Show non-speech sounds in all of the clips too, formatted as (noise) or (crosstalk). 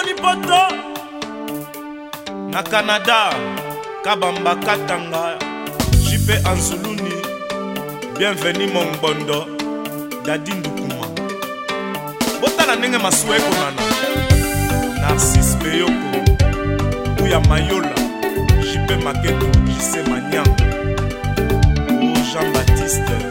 omoni poto na canada kabamba katanga jipe anzuluni bienveni mongbondo dadi ndukuma botala ndenge masuwa ekonana narcis beyoko kuya mayola jipe maketo jise maniango o jean baptiste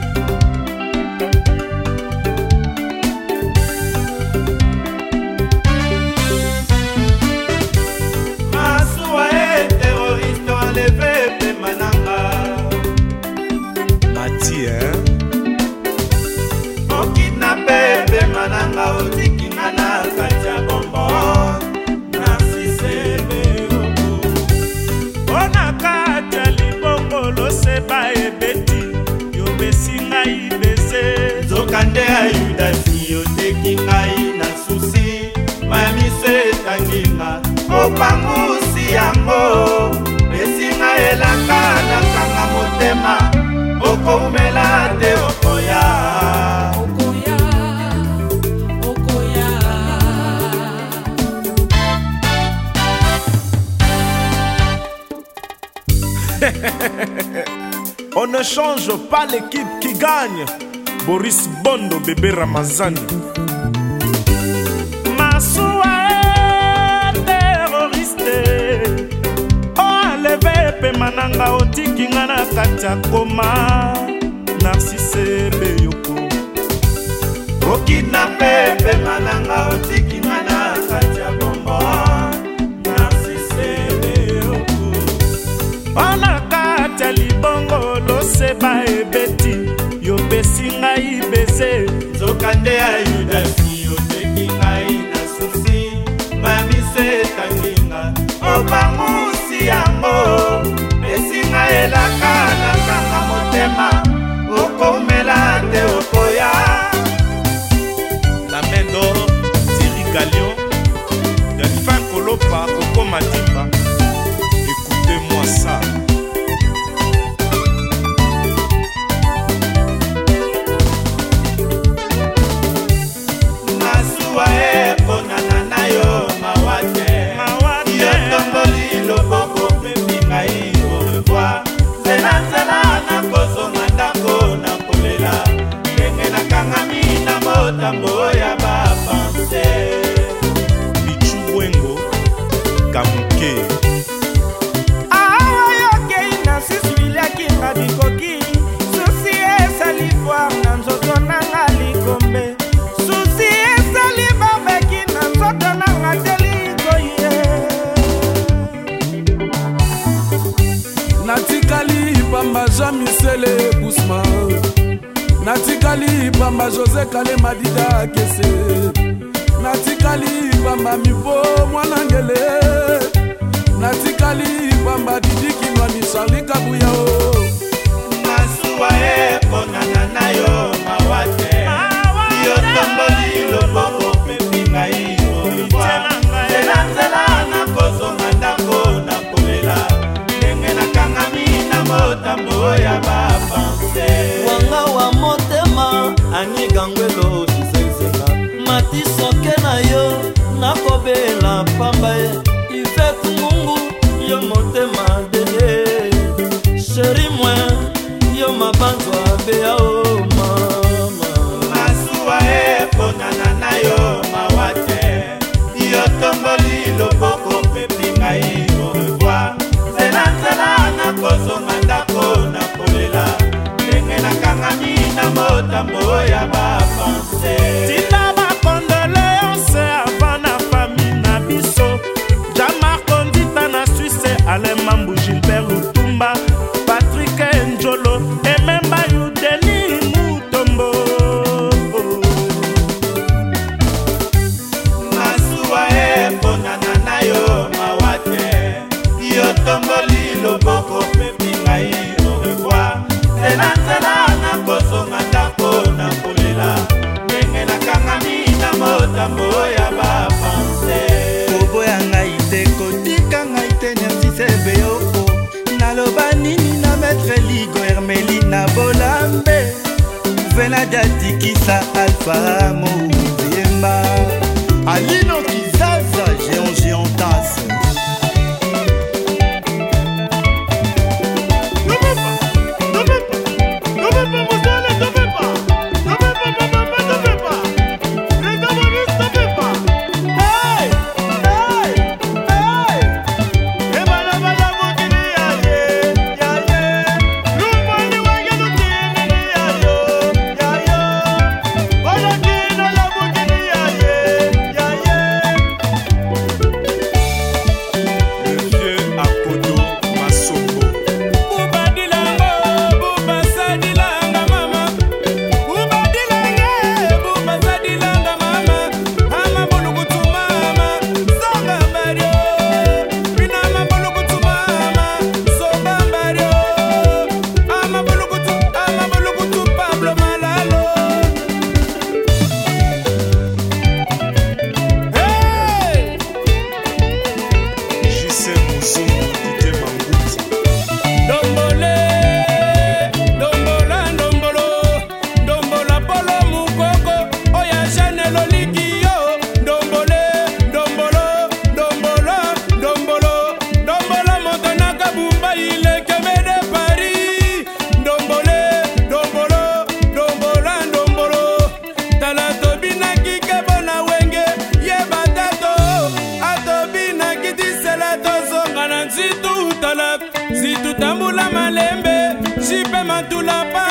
nzambe ayudasi oteki ngai na susi mamiso etanginga mopangusi yango esinga elaka nakanga motema okoumela te okoya (laughs) On ne change pas l'équipe qui gagne. boris bondo bebe ramazani masuwa e teroriste o oh, aleve epema na nga otiki oh, nga na kati ya koma narsise beyoko okidnape epema na nga otiki oh, nga na kati ya bombo narsise beyoko mpona kati ya libongo loseba nde ayudasi oteki ngai na susi mamise etanginga obangusi yango esinga elaka na kanga motema okomela te okoya lamendo sirikalio delfin kolopa kokoma timba ekute moi ça pamba jean misele busma natikali pamba josé kale madida kese natikali pamba mipo mwanangele I let my novela datikisa alfa moziemba alinoki Do la paz.